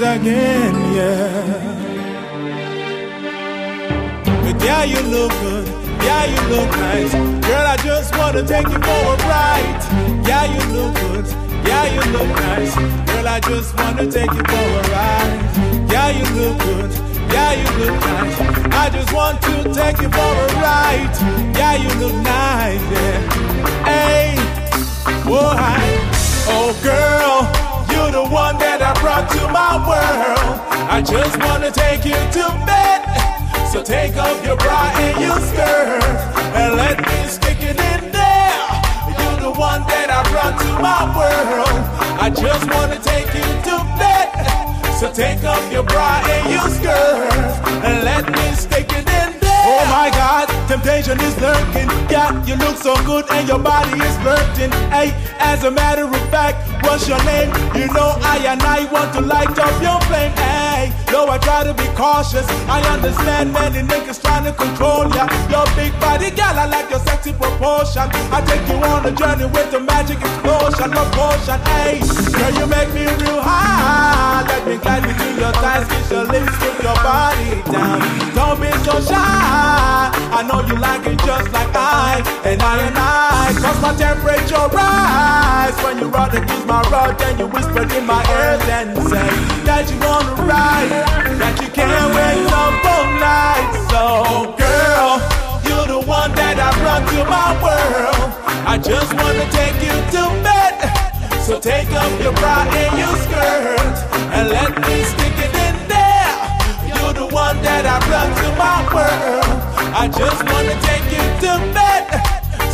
again, yeah. But yeah, you look good. Yeah, you look nice. Girl, I just wanna take you for a ride. Yeah, you look good. Yeah, you look nice. Girl, I just wanna take you for a ride. Yeah, you look good. Yeah, you look nice. I just want to take you for a ride. I just wanna take you to bed. So take off your bra and your skirt and let me stick it in there. You're the one that I brought to my world. I just wanna take you to bed. So take off your bra and your skirt and let me stick it in there. Oh my God, temptation is lurking. Yeah, you look so good and your body is flirting. Hey, as a matter of fact, what's your name? You know I and I want to light up your flame. Hey, though I try to be cautious, I understand many niggas trying to control ya. Your big body, gal, I like your sexy proportion. I take you on a journey with the magic explosion of potion. Hey, girl, you make me real high. Let me glide between your thighs, kiss your lips, put your body down. Don't be so shy. I know you like it just like I and I and I. Cause my temperature rise when you rather kiss my rod and you whisper in my ear and say that you wanna ride, that you can't wait up all night. So girl, you're the one that I brought to my world. I just wanna take you to bed. So take off your bra and your skirt and let me stick it in there. You're the one that I brought to my world. I just wanna take you to bed.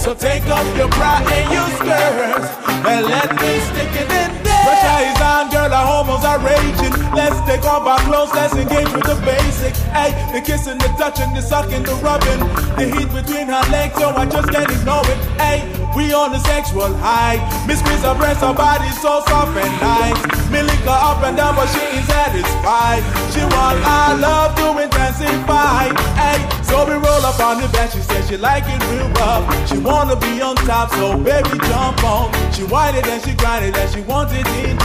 So take off your bra and your skirt and let me stick it in there. Pressure is on, girl, our hormones are raging. Let's take off our clothes, let's engage with the basic. Hey, the kissing, the touching, the sucking, the rubbing, the heat between her legs, so I just can't ignore it. Hey, we on a sexual high. Miss squeeze her breast, her body so soft and nice. Me lick her up and down, but she ain't satisfied. She want our love to intensify. Hey, so we roll up on the bed. She said she like it real rough. She wanna be on top, so baby jump on. She whine it and she grind it and she wants it deep.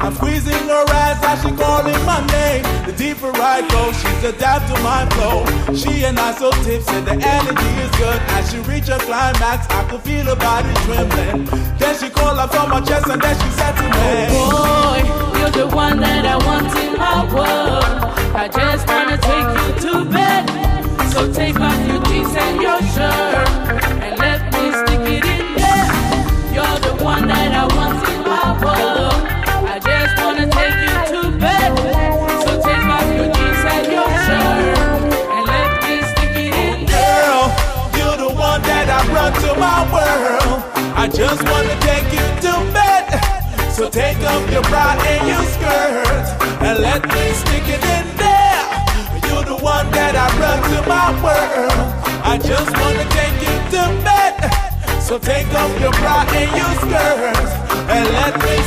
I'm squeezing her ass as she calling my name. The deeper I go, she's adapt to my flow. She and I so tipsy, the energy is good. She reach her climax, I can feel her body trembling. Then she call up from my chest and then she said to me, Boy, you're the one that I want in my world. I just wanna take you to bed. So take off I just wanna take you to bed. So take off your bra and your skirt and let me stick it in there. You're the one that I brought to my world. I just wanna take you to bed. So take off your bra and your skirt and let me